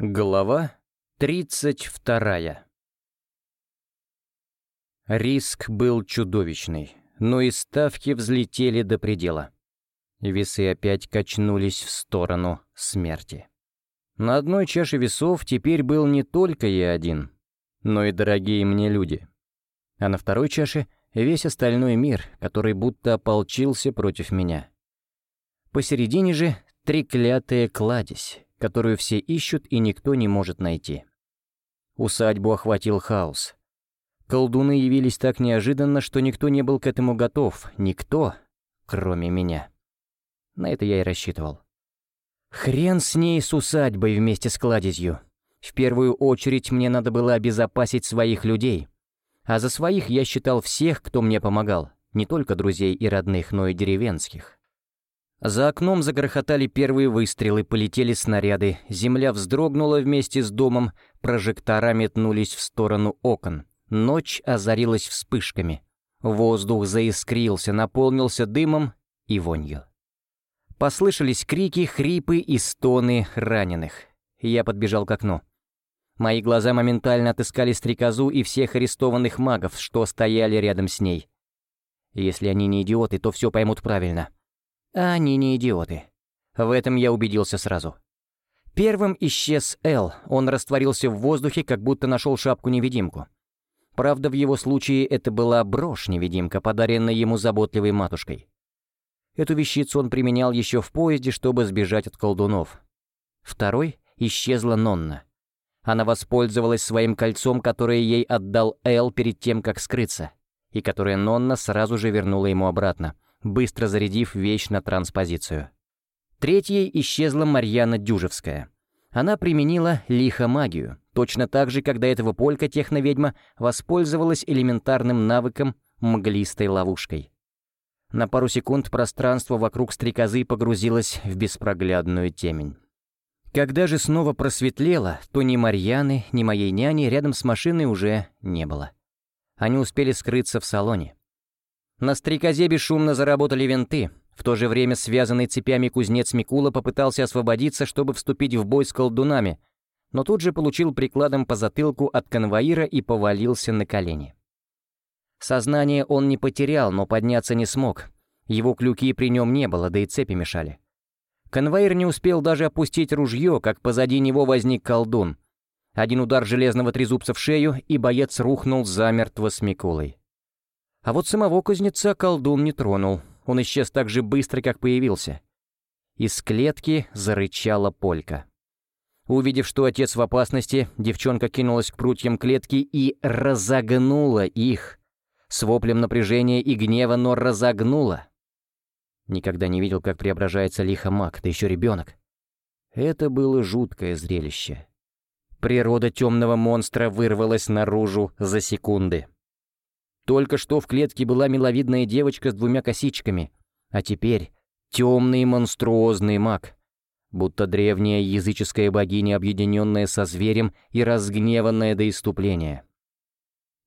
Глава 32 Риск был чудовищный, но и ставки взлетели до предела. Весы опять качнулись в сторону смерти. На одной чаше весов теперь был не только я один, но и дорогие мне люди. А на второй чаше — весь остальной мир, который будто ополчился против меня. Посередине же треклятая кладезь, которую все ищут и никто не может найти. Усадьбу охватил хаос. Колдуны явились так неожиданно, что никто не был к этому готов, никто, кроме меня. На это я и рассчитывал. Хрен с ней с усадьбой вместе с кладезью. В первую очередь мне надо было обезопасить своих людей. А за своих я считал всех, кто мне помогал, не только друзей и родных, но и деревенских. За окном загрохотали первые выстрелы, полетели снаряды, земля вздрогнула вместе с домом, прожектора метнулись в сторону окон. Ночь озарилась вспышками. Воздух заискрился, наполнился дымом и вонью. Послышались крики, хрипы и стоны раненых. Я подбежал к окну. Мои глаза моментально отыскали стрекозу и всех арестованных магов, что стояли рядом с ней. Если они не идиоты, то все поймут правильно. А они не идиоты. В этом я убедился сразу. Первым исчез Эл, он растворился в воздухе, как будто нашел шапку-невидимку. Правда, в его случае это была брошь-невидимка, подаренная ему заботливой матушкой. Эту вещицу он применял еще в поезде, чтобы сбежать от колдунов. Второй исчезла Нонна. Она воспользовалась своим кольцом, которое ей отдал Эл перед тем, как скрыться, и которое Нонна сразу же вернула ему обратно — быстро зарядив вещь на транспозицию. Третьей исчезла Марьяна Дюжевская. Она применила лихомагию, точно так же, когда этого полька техноведьма воспользовалась элементарным навыком мглистой ловушкой. На пару секунд пространство вокруг стрекозы погрузилось в беспроглядную темень. Когда же снова просветлело, то ни Марьяны, ни моей няни рядом с машиной уже не было. Они успели скрыться в салоне. На стрекозе бесшумно заработали винты. В то же время связанный цепями кузнец Микула попытался освободиться, чтобы вступить в бой с колдунами, но тут же получил прикладом по затылку от конвоира и повалился на колени. Сознание он не потерял, но подняться не смог. Его клюки при нем не было, да и цепи мешали. Конвоир не успел даже опустить ружье, как позади него возник колдун. Один удар железного трезубца в шею, и боец рухнул замертво с Микулой. А вот самого кузнеца колдун не тронул. Он исчез так же быстро, как появился. Из клетки зарычала полька. Увидев, что отец в опасности, девчонка кинулась к прутьям клетки и разогнула их. С воплем напряжения и гнева, но разогнула. Никогда не видел, как преображается лихо маг, да еще ребенок. Это было жуткое зрелище. Природа темного монстра вырвалась наружу за секунды. Только что в клетке была миловидная девочка с двумя косичками, а теперь темный монструозный маг, будто древняя языческая богиня, объединенная со зверем и разгневанная до иступления.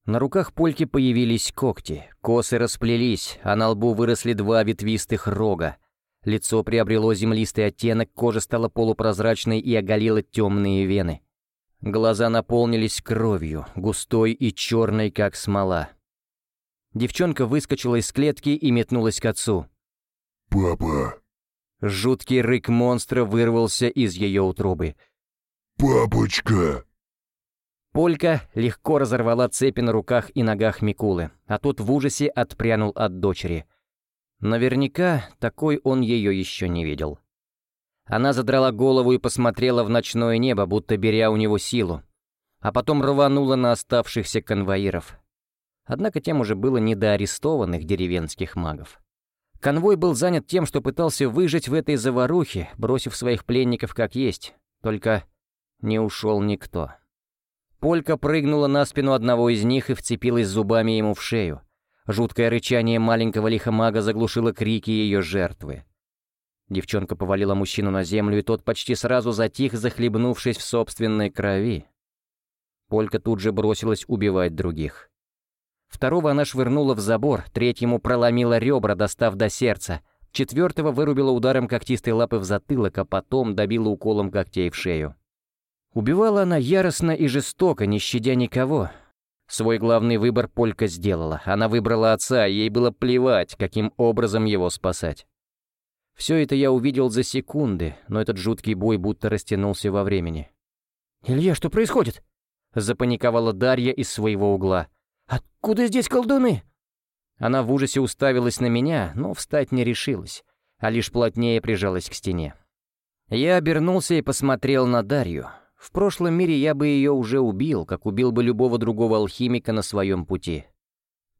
На руках Польки появились когти, косы расплелись, а на лбу выросли два ветвистых рога. Лицо приобрело землистый оттенок, кожа стала полупрозрачной и оголила темные вены. Глаза наполнились кровью, густой и черной, как смола. Девчонка выскочила из клетки и метнулась к отцу. «Папа!» Жуткий рык монстра вырвался из ее утробы. «Папочка!» Полька легко разорвала цепи на руках и ногах Микулы, а тот в ужасе отпрянул от дочери. Наверняка такой он ее еще не видел. Она задрала голову и посмотрела в ночное небо, будто беря у него силу, а потом рванула на оставшихся конвоиров. Однако тем уже было не до арестованных деревенских магов. Конвой был занят тем, что пытался выжить в этой заварухе, бросив своих пленников как есть. Только не ушел никто. Полька прыгнула на спину одного из них и вцепилась зубами ему в шею. Жуткое рычание маленького лихомага заглушило крики ее жертвы. Девчонка повалила мужчину на землю, и тот почти сразу затих, захлебнувшись в собственной крови. Полька тут же бросилась убивать других. Второго она швырнула в забор, третьему проломила ребра, достав до сердца, четвертого вырубила ударом когтистой лапы в затылок, а потом добила уколом когтей в шею. Убивала она яростно и жестоко, не щадя никого. Свой главный выбор Полька сделала. Она выбрала отца, ей было плевать, каким образом его спасать. Все это я увидел за секунды, но этот жуткий бой будто растянулся во времени. «Илья, что происходит?» — запаниковала Дарья из своего угла. «Откуда здесь колдуны?» Она в ужасе уставилась на меня, но встать не решилась, а лишь плотнее прижалась к стене. Я обернулся и посмотрел на Дарью. В прошлом мире я бы ее уже убил, как убил бы любого другого алхимика на своем пути.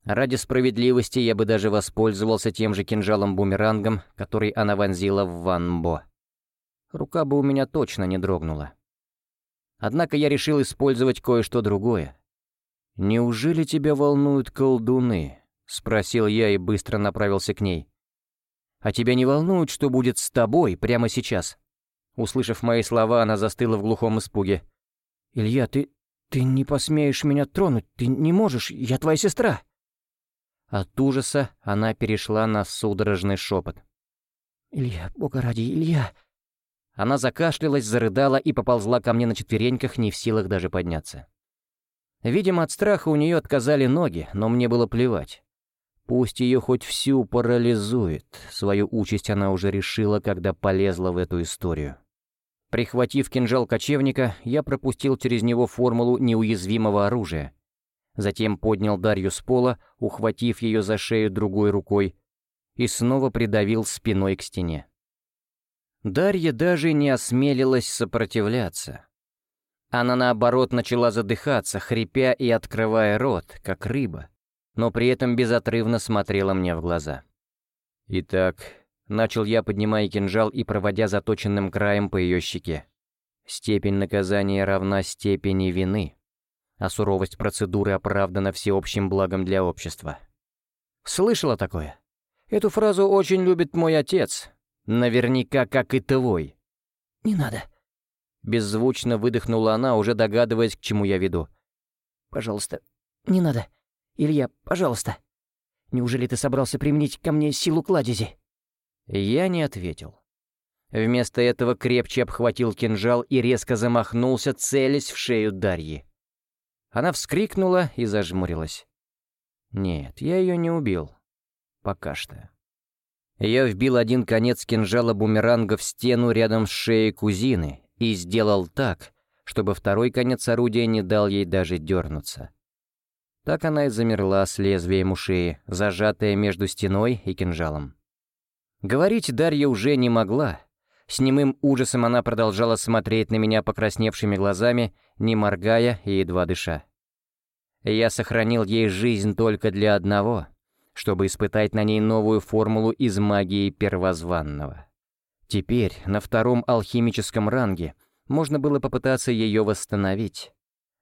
Ради справедливости я бы даже воспользовался тем же кинжалом-бумерангом, который она вонзила в Ван Бо. Рука бы у меня точно не дрогнула. Однако я решил использовать кое-что другое. «Неужели тебя волнуют колдуны?» — спросил я и быстро направился к ней. «А тебя не волнует, что будет с тобой прямо сейчас?» Услышав мои слова, она застыла в глухом испуге. «Илья, ты... ты не посмеешь меня тронуть, ты не можешь, я твоя сестра!» От ужаса она перешла на судорожный шепот. «Илья, бога ради, Илья!» Она закашлялась, зарыдала и поползла ко мне на четвереньках, не в силах даже подняться. Видимо, от страха у нее отказали ноги, но мне было плевать. Пусть ее хоть всю парализует, свою участь она уже решила, когда полезла в эту историю. Прихватив кинжал кочевника, я пропустил через него формулу неуязвимого оружия. Затем поднял Дарью с пола, ухватив ее за шею другой рукой, и снова придавил спиной к стене. Дарья даже не осмелилась сопротивляться. Она, наоборот, начала задыхаться, хрипя и открывая рот, как рыба, но при этом безотрывно смотрела мне в глаза. «Итак», — начал я, поднимая кинжал и проводя заточенным краем по ее щеке. «Степень наказания равна степени вины, а суровость процедуры оправдана всеобщим благом для общества». «Слышала такое? Эту фразу очень любит мой отец, Наверняка, как и твой». «Не надо». Беззвучно выдохнула она, уже догадываясь, к чему я веду. «Пожалуйста, не надо. Илья, пожалуйста. Неужели ты собрался применить ко мне силу кладези?» Я не ответил. Вместо этого крепче обхватил кинжал и резко замахнулся, целясь в шею Дарьи. Она вскрикнула и зажмурилась. Нет, я ее не убил. Пока что. Я вбил один конец кинжала бумеранга в стену рядом с шеей кузины и сделал так, чтобы второй конец орудия не дал ей даже дернуться. Так она и замерла с лезвием у шеи, зажатая между стеной и кинжалом. Говорить Дарья уже не могла. С немым ужасом она продолжала смотреть на меня покрасневшими глазами, не моргая и едва дыша. Я сохранил ей жизнь только для одного — чтобы испытать на ней новую формулу из магии первозванного. Теперь, на втором алхимическом ранге, можно было попытаться ее восстановить.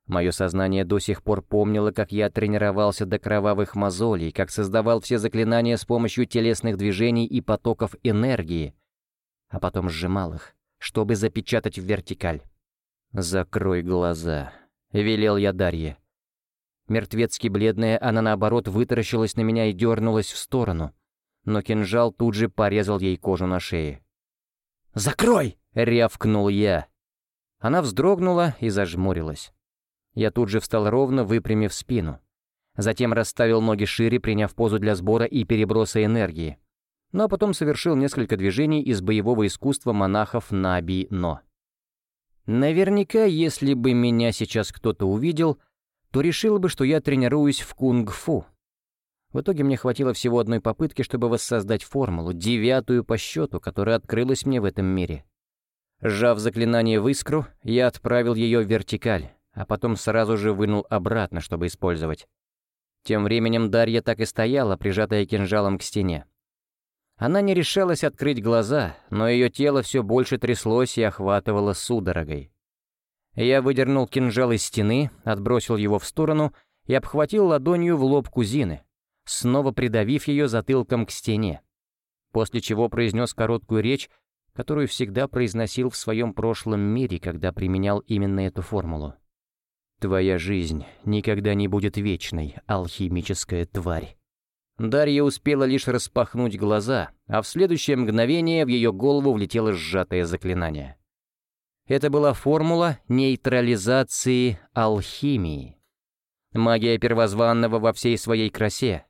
Мое сознание до сих пор помнило, как я тренировался до кровавых мозолей, как создавал все заклинания с помощью телесных движений и потоков энергии, а потом сжимал их, чтобы запечатать в вертикаль. «Закрой глаза», — велел я Дарье. Мертвецки бледная, она наоборот вытаращилась на меня и дернулась в сторону. Но кинжал тут же порезал ей кожу на шее. «Закрой!» — рявкнул я. Она вздрогнула и зажмурилась. Я тут же встал ровно, выпрямив спину. Затем расставил ноги шире, приняв позу для сбора и переброса энергии. Ну а потом совершил несколько движений из боевого искусства монахов Наби-Но. Наверняка, если бы меня сейчас кто-то увидел, то решила бы, что я тренируюсь в кунг-фу. В итоге мне хватило всего одной попытки, чтобы воссоздать формулу, девятую по счету, которая открылась мне в этом мире. Сжав заклинание в искру, я отправил ее в вертикаль, а потом сразу же вынул обратно, чтобы использовать. Тем временем Дарья так и стояла, прижатая кинжалом к стене. Она не решалась открыть глаза, но ее тело все больше тряслось и охватывало судорогой. Я выдернул кинжал из стены, отбросил его в сторону и обхватил ладонью в лоб кузины, снова придавив ее затылком к стене, после чего произнес короткую речь, которую всегда произносил в своем прошлом мире, когда применял именно эту формулу. «Твоя жизнь никогда не будет вечной, алхимическая тварь». Дарья успела лишь распахнуть глаза, а в следующее мгновение в ее голову влетело сжатое заклинание. Это была формула нейтрализации алхимии. Магия первозванного во всей своей красе.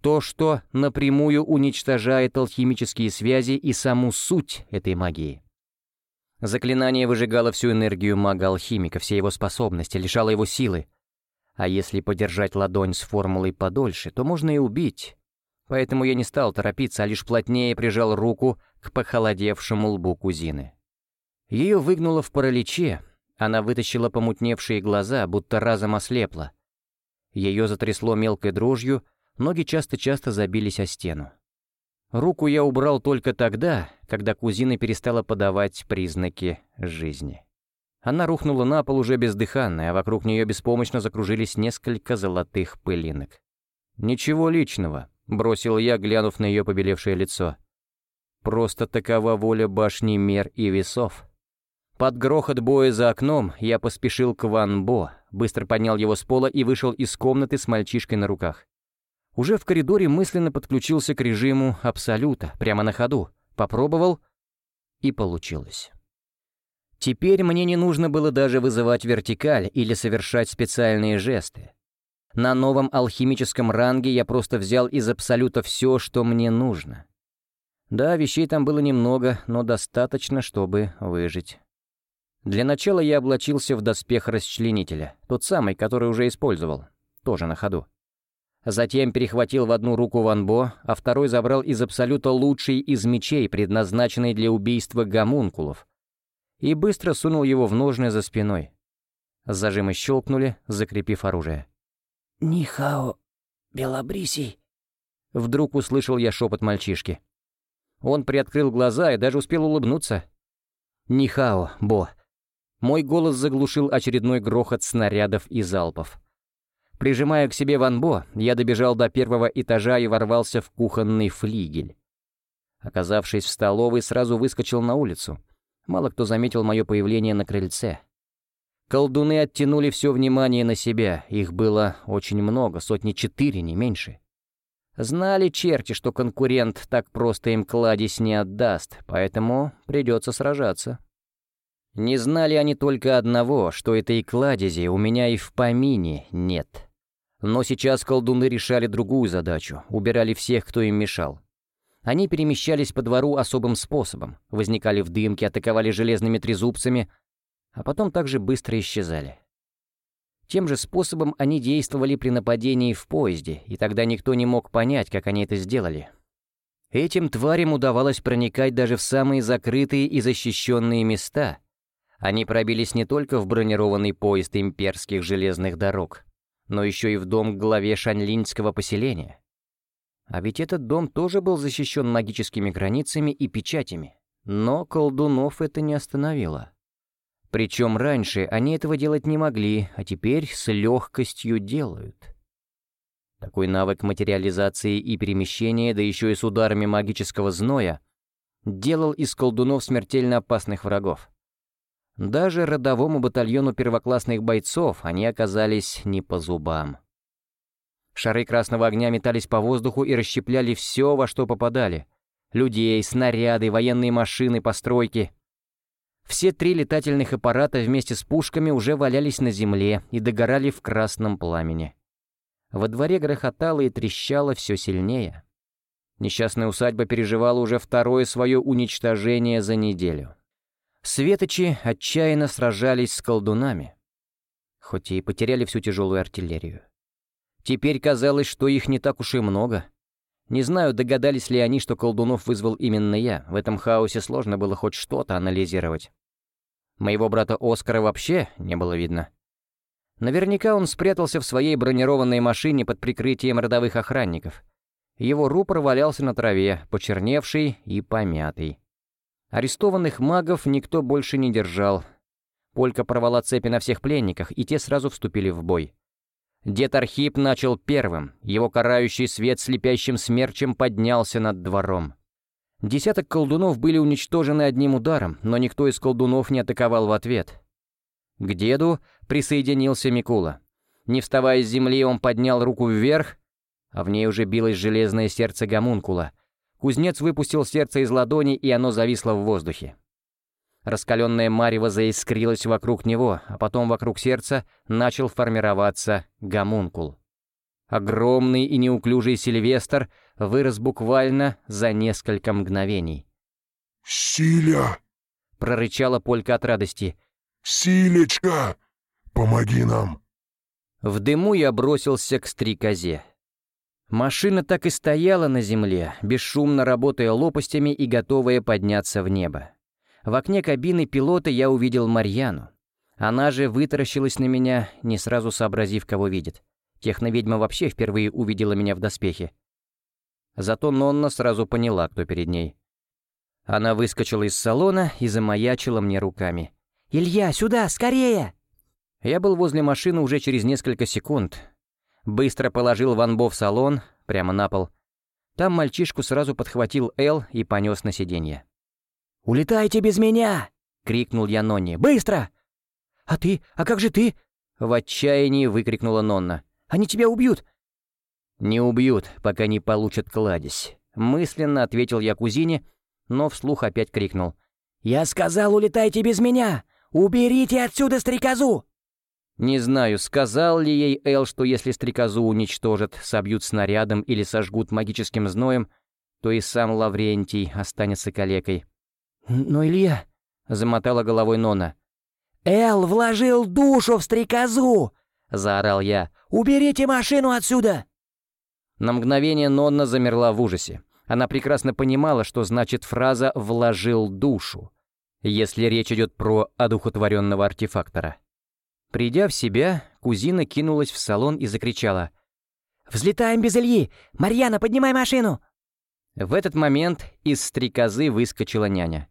То, что напрямую уничтожает алхимические связи и саму суть этой магии. Заклинание выжигало всю энергию мага-алхимика, все его способности, лишало его силы. А если подержать ладонь с формулой подольше, то можно и убить. Поэтому я не стал торопиться, а лишь плотнее прижал руку к похолодевшему лбу кузины. Ее выгнуло в параличе, она вытащила помутневшие глаза, будто разом ослепла. Ее затрясло мелкой дрожью, ноги часто-часто забились о стену. Руку я убрал только тогда, когда кузина перестала подавать признаки жизни. Она рухнула на пол уже бездыханная, а вокруг нее беспомощно закружились несколько золотых пылинок. «Ничего личного», — бросил я, глянув на ее побелевшее лицо. «Просто такова воля башни мер и весов». Под грохот боя за окном я поспешил к Ван Бо, быстро поднял его с пола и вышел из комнаты с мальчишкой на руках. Уже в коридоре мысленно подключился к режиму Абсолюта, прямо на ходу. Попробовал, и получилось. Теперь мне не нужно было даже вызывать вертикаль или совершать специальные жесты. На новом алхимическом ранге я просто взял из Абсолюта все, что мне нужно. Да, вещей там было немного, но достаточно, чтобы выжить. Для начала я облачился в доспех расчленителя, тот самый, который уже использовал, тоже на ходу. Затем перехватил в одну руку Ван Бо, а второй забрал из Абсолюта лучший из мечей, предназначенный для убийства гомункулов, и быстро сунул его в ножны за спиной. Зажимы щелкнули, закрепив оружие. «Нихао, Белобрисий!» Вдруг услышал я шепот мальчишки. Он приоткрыл глаза и даже успел улыбнуться. «Нихао, Бо!» Мой голос заглушил очередной грохот снарядов и залпов. Прижимая к себе Ван Бо, я добежал до первого этажа и ворвался в кухонный флигель. Оказавшись в столовой, сразу выскочил на улицу. Мало кто заметил мое появление на крыльце. Колдуны оттянули все внимание на себя, их было очень много, сотни четыре, не меньше. Знали черти, что конкурент так просто им кладезь не отдаст, поэтому придется сражаться. Не знали они только одного, что этой кладези у меня и в помине нет. Но сейчас колдуны решали другую задачу, убирали всех, кто им мешал. Они перемещались по двору особым способом, возникали в дымке, атаковали железными трезубцами, а потом также быстро исчезали. Тем же способом они действовали при нападении в поезде, и тогда никто не мог понять, как они это сделали. Этим тварям удавалось проникать даже в самые закрытые и защищенные места. Они пробились не только в бронированный поезд имперских железных дорог, но еще и в дом главе шанлинского поселения. А ведь этот дом тоже был защищен магическими границами и печатями, но колдунов это не остановило. Причем раньше они этого делать не могли, а теперь с легкостью делают. Такой навык материализации и перемещения, да еще и с ударами магического зноя, делал из колдунов смертельно опасных врагов. Даже родовому батальону первоклассных бойцов они оказались не по зубам. Шары красного огня метались по воздуху и расщепляли все, во что попадали. Людей, снаряды, военные машины, постройки. Все три летательных аппарата вместе с пушками уже валялись на земле и догорали в красном пламени. Во дворе грохотало и трещало все сильнее. Несчастная усадьба переживала уже второе свое уничтожение за неделю. Светочи отчаянно сражались с колдунами, хоть и потеряли всю тяжелую артиллерию. Теперь казалось, что их не так уж и много. Не знаю, догадались ли они, что колдунов вызвал именно я. В этом хаосе сложно было хоть что-то анализировать. Моего брата Оскара вообще не было видно. Наверняка он спрятался в своей бронированной машине под прикрытием родовых охранников. Его рупор валялся на траве, почерневший и помятый. Арестованных магов никто больше не держал. Полька порвала цепи на всех пленниках, и те сразу вступили в бой. Дед Архип начал первым, его карающий свет слепящим смерчем поднялся над двором. Десяток колдунов были уничтожены одним ударом, но никто из колдунов не атаковал в ответ. К деду присоединился Микула. Не вставая с земли, он поднял руку вверх, а в ней уже билось железное сердце гомункула — Кузнец выпустил сердце из ладони, и оно зависло в воздухе. Раскаленная марево заискрилась вокруг него, а потом вокруг сердца начал формироваться гомункул. Огромный и неуклюжий Сильвестр вырос буквально за несколько мгновений. «Силя!» — прорычала Полька от радости. «Силечка! Помоги нам!» В дыму я бросился к стрекозе. Машина так и стояла на земле, бесшумно работая лопастями и готовая подняться в небо. В окне кабины пилота я увидел Марьяну. Она же вытаращилась на меня, не сразу сообразив, кого видит. Техноведьма вообще впервые увидела меня в доспехе. Зато Нонна сразу поняла, кто перед ней. Она выскочила из салона и замаячила мне руками. «Илья, сюда, скорее!» Я был возле машины уже через несколько секунд. Быстро положил Ванбо в салон, прямо на пол. Там мальчишку сразу подхватил Эл и понес на сиденье. «Улетайте без меня!» — крикнул я Нонне. «Быстро!» «А ты? А как же ты?» — в отчаянии выкрикнула Нонна. «Они тебя убьют!» «Не убьют, пока не получат кладезь», — мысленно ответил я кузине, но вслух опять крикнул. «Я сказал, улетайте без меня! Уберите отсюда стрекозу!» Не знаю, сказал ли ей Эл, что если стрекозу уничтожат, собьют снарядом или сожгут магическим зноем, то и сам Лаврентий останется калекой. «Но Илья...» — замотала головой Нона. «Эл вложил душу в стрекозу!» — заорал я. «Уберите машину отсюда!» На мгновение Нонна замерла в ужасе. Она прекрасно понимала, что значит фраза «вложил душу», если речь идет про одухотворенного артефактора. Придя в себя, кузина кинулась в салон и закричала. «Взлетаем без Ильи! Марьяна, поднимай машину!» В этот момент из стрекозы выскочила няня.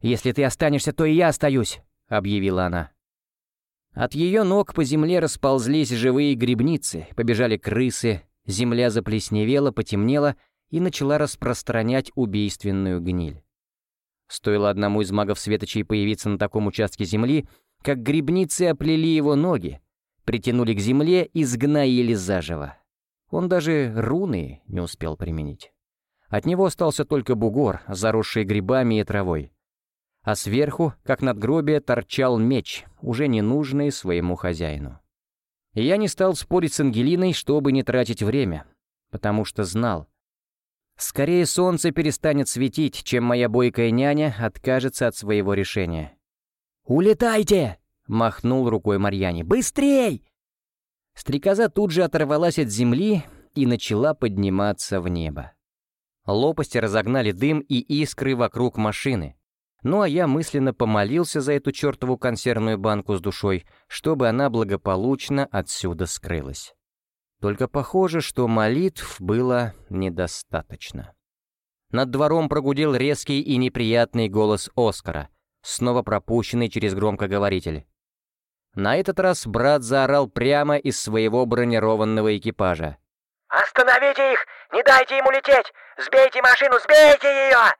«Если ты останешься, то и я остаюсь», — объявила она. От ее ног по земле расползлись живые грибницы, побежали крысы, земля заплесневела, потемнела и начала распространять убийственную гниль. Стоило одному из магов Светочей появиться на таком участке земли, как грибницы оплели его ноги, притянули к земле и сгноили заживо. Он даже руны не успел применить. От него остался только бугор, заросший грибами и травой а сверху, как надгробие, торчал меч, уже ненужный своему хозяину. я не стал спорить с Ангелиной, чтобы не тратить время, потому что знал. Скорее солнце перестанет светить, чем моя бойкая няня откажется от своего решения. «Улетайте!» — махнул рукой Марьяне. «Быстрей!» Стрекоза тут же оторвалась от земли и начала подниматься в небо. Лопасти разогнали дым и искры вокруг машины, ну а я мысленно помолился за эту чертову консервную банку с душой, чтобы она благополучно отсюда скрылась. Только похоже, что молитв было недостаточно. Над двором прогудел резкий и неприятный голос Оскара, снова пропущенный через громкоговоритель. На этот раз брат заорал прямо из своего бронированного экипажа. «Остановите их! Не дайте ему лететь! Сбейте машину! Сбейте ее!